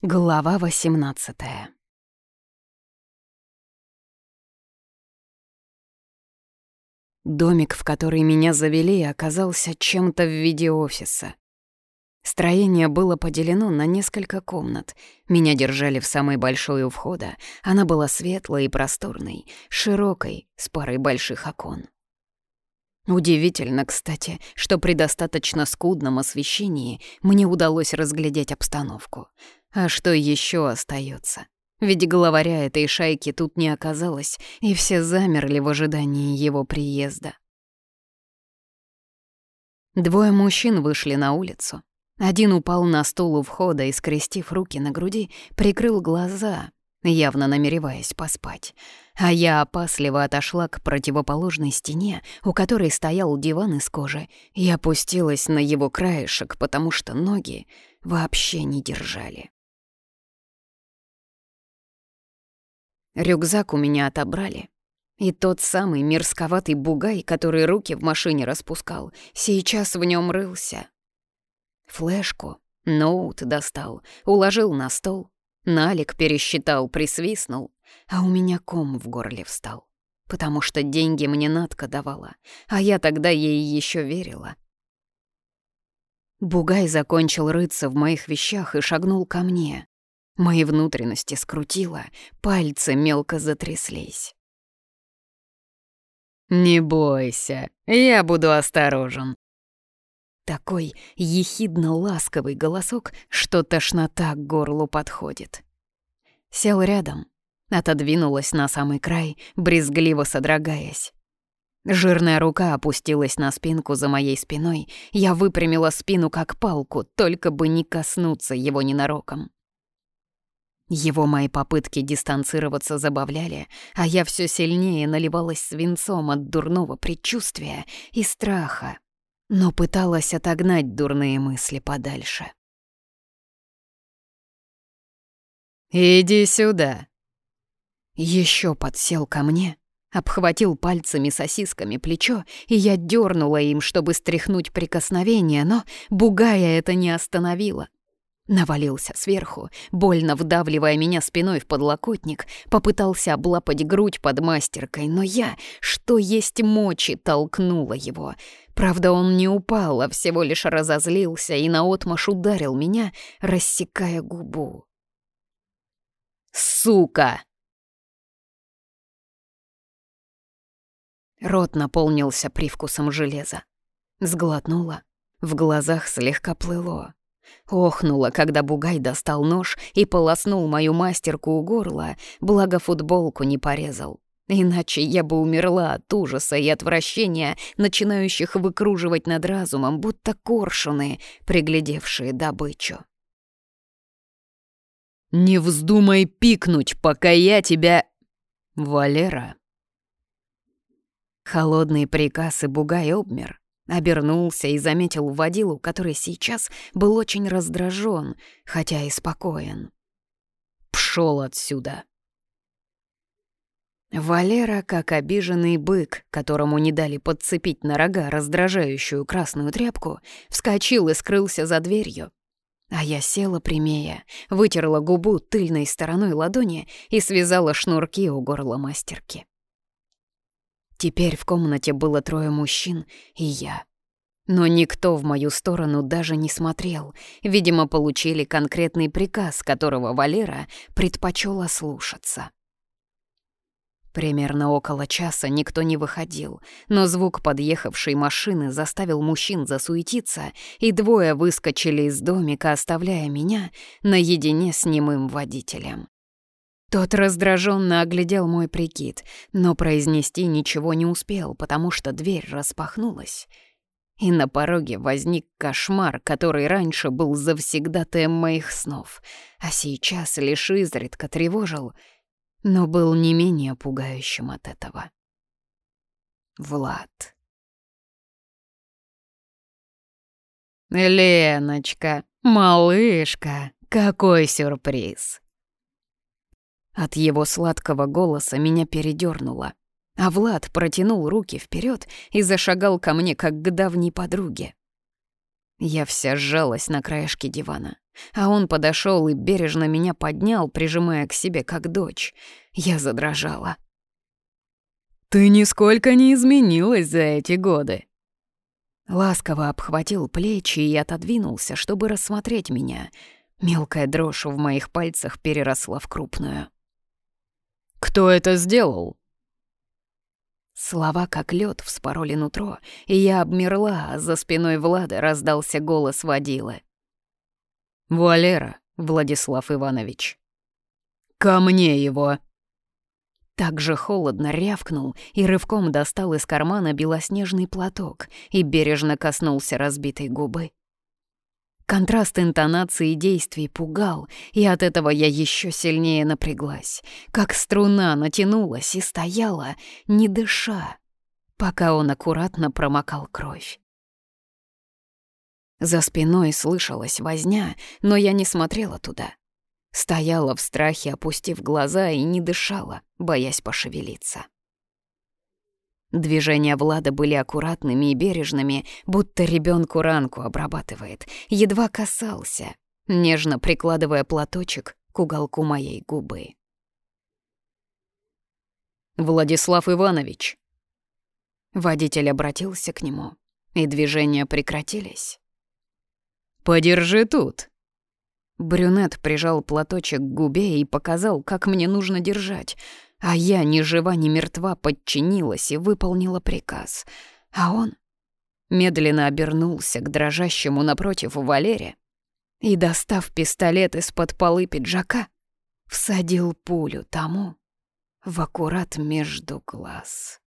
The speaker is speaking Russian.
Глава 18 Домик, в который меня завели, оказался чем-то в виде офиса. Строение было поделено на несколько комнат. Меня держали в самой большой у входа. Она была светлой и просторной, широкой, с парой больших окон. Удивительно, кстати, что при достаточно скудном освещении мне удалось разглядеть обстановку — а что еще остается? Ведь главаря этой шайки тут не оказалось, и все замерли в ожидании его приезда. Двое мужчин вышли на улицу. Один упал на стул у входа и, скрестив руки на груди, прикрыл глаза, явно намереваясь поспать. А я опасливо отошла к противоположной стене, у которой стоял диван из кожи, и опустилась на его краешек, потому что ноги вообще не держали. Рюкзак у меня отобрали. И тот самый мерзковатый бугай, который руки в машине распускал, сейчас в нем рылся. Флешку, ноут достал, уложил на стол. Налик пересчитал, присвистнул, а у меня ком в горле встал. Потому что деньги мне Надка давала, а я тогда ей еще верила. Бугай закончил рыться в моих вещах и шагнул ко мне. Мои внутренности скрутило, пальцы мелко затряслись. «Не бойся, я буду осторожен». Такой ехидно-ласковый голосок, что тошнота к горлу подходит. Сел рядом, отодвинулась на самый край, брезгливо содрогаясь. Жирная рука опустилась на спинку за моей спиной, я выпрямила спину как палку, только бы не коснуться его ненароком. Его мои попытки дистанцироваться забавляли, а я все сильнее наливалась свинцом от дурного предчувствия и страха, но пыталась отогнать дурные мысли подальше. «Иди сюда!» Еще подсел ко мне, обхватил пальцами сосисками плечо, и я дернула им, чтобы стряхнуть прикосновение, но бугая это не остановило. Навалился сверху, больно вдавливая меня спиной в подлокотник, попытался облапать грудь под мастеркой, но я, что есть мочи, толкнула его. Правда, он не упал, а всего лишь разозлился и наотмашь ударил меня, рассекая губу. «Сука!» Рот наполнился привкусом железа. Сглотнула, в глазах слегка плыло. Охнула, когда Бугай достал нож и полоснул мою мастерку у горла, благо футболку не порезал. Иначе я бы умерла от ужаса и отвращения, начинающих выкруживать над разумом, будто коршуны, приглядевшие добычу. «Не вздумай пикнуть, пока я тебя...» «Валера». Холодный приказ и Бугай обмер, Обернулся и заметил водилу, который сейчас был очень раздражен, хотя и спокоен. «Пшёл отсюда!» Валера, как обиженный бык, которому не дали подцепить на рога раздражающую красную тряпку, вскочил и скрылся за дверью. А я села прямее, вытерла губу тыльной стороной ладони и связала шнурки у горла мастерки. Теперь в комнате было трое мужчин и я. Но никто в мою сторону даже не смотрел. Видимо, получили конкретный приказ, которого Валера предпочел ослушаться. Примерно около часа никто не выходил, но звук подъехавшей машины заставил мужчин засуетиться, и двое выскочили из домика, оставляя меня наедине с немым водителем. Тот раздраженно оглядел мой прикид, но произнести ничего не успел, потому что дверь распахнулась. И на пороге возник кошмар, который раньше был завсегдатаем моих снов, а сейчас лишь изредка тревожил, но был не менее пугающим от этого. Влад. «Леночка, малышка, какой сюрприз!» От его сладкого голоса меня передёрнуло, а Влад протянул руки вперед и зашагал ко мне, как к давней подруге. Я вся сжалась на краешке дивана. А он подошел и бережно меня поднял, прижимая к себе как дочь. Я задрожала. «Ты нисколько не изменилась за эти годы», Ласково обхватил плечи и отодвинулся, чтобы рассмотреть меня. Мелкая дрожь в моих пальцах переросла в крупную. «Кто это сделал?» Слова как лед вспороли нутро, и я обмерла, а за спиной Влада раздался голос водилы. «Валера, Владислав Иванович». «Ко мне его!» Так же холодно рявкнул и рывком достал из кармана белоснежный платок и бережно коснулся разбитой губы. Контраст интонации и действий пугал, и от этого я еще сильнее напряглась, как струна натянулась и стояла, не дыша, пока он аккуратно промокал кровь. За спиной слышалась возня, но я не смотрела туда. Стояла в страхе, опустив глаза, и не дышала, боясь пошевелиться. Движения Влада были аккуратными и бережными, будто ребенку ранку обрабатывает. Едва касался, нежно прикладывая платочек к уголку моей губы. «Владислав Иванович!» Водитель обратился к нему, и движения прекратились. «Подержи тут!» Брюнет прижал платочек к губе и показал, как мне нужно держать — а я ни жива, ни мертва подчинилась и выполнила приказ. А он медленно обернулся к дрожащему напротив Валере и, достав пистолет из-под полы пиджака, всадил пулю тому в аккурат между глаз.